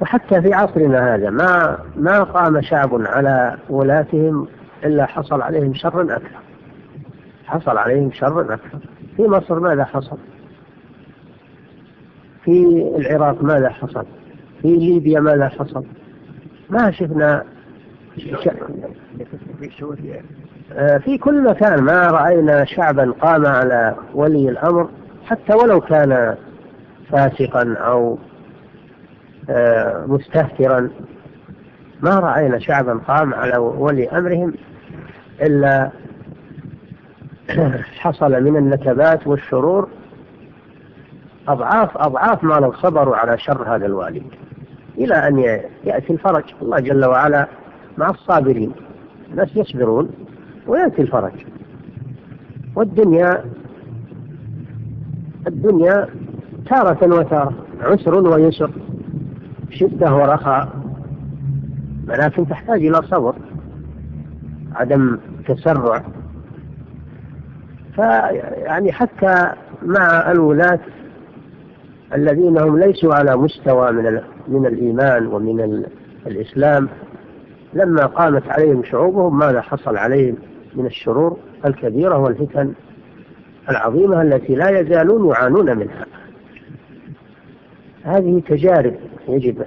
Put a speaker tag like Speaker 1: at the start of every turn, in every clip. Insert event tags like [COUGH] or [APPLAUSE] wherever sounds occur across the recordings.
Speaker 1: وحتى في عصرنا هذا ما ما قام شعب على ولاتهم إلا حصل عليهم شر أكثر. حصل عليهم شر أكثر. في مصر ماذا حصل؟ في العراق ماذا حصل؟ في ليبيا ماذا حصل؟ ما شفنا آه، في كل مكان ما رأينا شعبا قام على ولي الأمر حتى ولو كان فاسقا أو مستهترا. ما رأينا شعبا قام على ولي أمرهم إلا [CLEARS THROAT] حصل من النكبات والشرور. أضعاف أضعاف ما لو صبروا على شر هذا الوالي. إلى أن يأتي الفرج. الله جل وعلا مع الصابرين. الناس يصبرون ويأتي الفرج. والدنيا الدنيا تارة وتارة. عسر ويسر. شدة ورخاء. ولكن تحتاج إلى صبر عدم تسرع. فيعني حتى مع الولاة الذين هم ليسوا على مستوى من من الإيمان ومن الإسلام لما قامت عليهم شعوبهم ماذا حصل عليهم من الشرور الكبيرة والفتن العظيمة التي لا يزالون يعانون منها. هذه تجارب يجب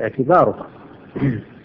Speaker 1: اعتبارها [CLEARS THROAT]